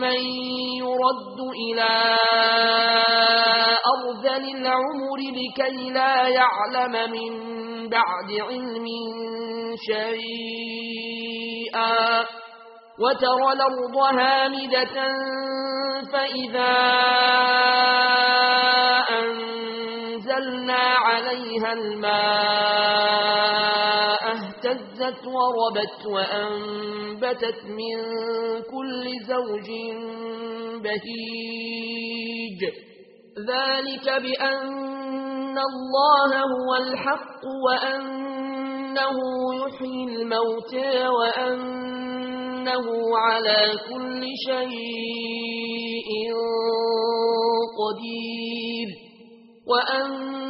من يرد إلى أرض العمر لكي لا يعلم من بعد علم شيئا وترى الأرض هامدة فإذا أنزلنا عليها الماء اهتزت وَرَبَتْ وَأَنبَتَتْ مِنْ كُلِّ زَوْجٍ بَهِيجٍ. ذَلِكَ بِأَنَّ اللَّهَ هُوَ الْحَقُّ وَأَنَّهُ يُحْيِي الْمَوْتَى وَأَنَّهُ عَلَى كُلِّ شَيْءٍ قَدِيرٌ. وأنه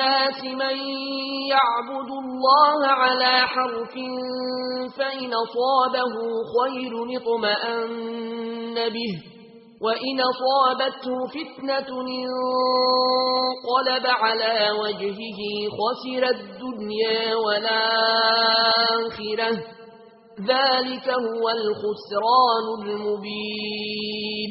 الناس من يعبد الله على حرف فإن صابه خير اطمأن به وإن صابته فتنة انقلب على وجهه خسر الدنيا والآخرة. ذلك هو الخسران المبين.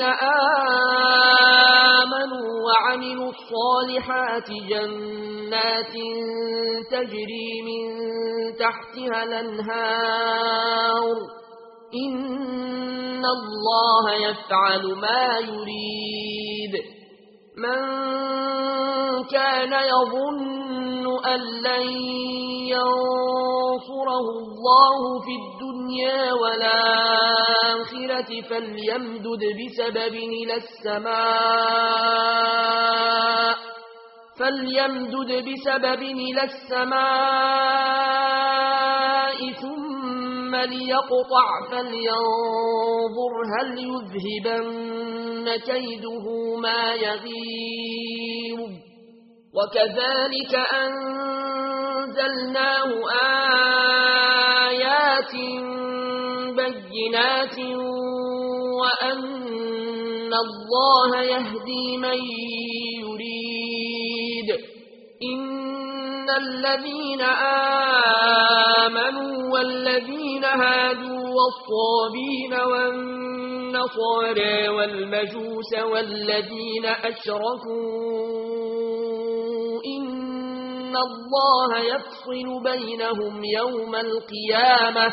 الذين آمنوا وعملوا الصالحات جنات تجري من تحتها الأنهار. إن الله يفعل ما يريد. من كان يظن أن لن ينصره الله في الدنيا ولا الرحمة فليمدد بسبب إلى السماء فليمدد بسبب إلى السماء ثم ليقطع فلينظر هل يذهبن كيده ما يغير وكذلك أنزلناه آيات بينات وأن الله يهدي من يريد إن الذين آمنوا والذين هادوا والصابين والنصارى والمجوس والذين أشركوا إن الله يفصل بينهم يوم القيامة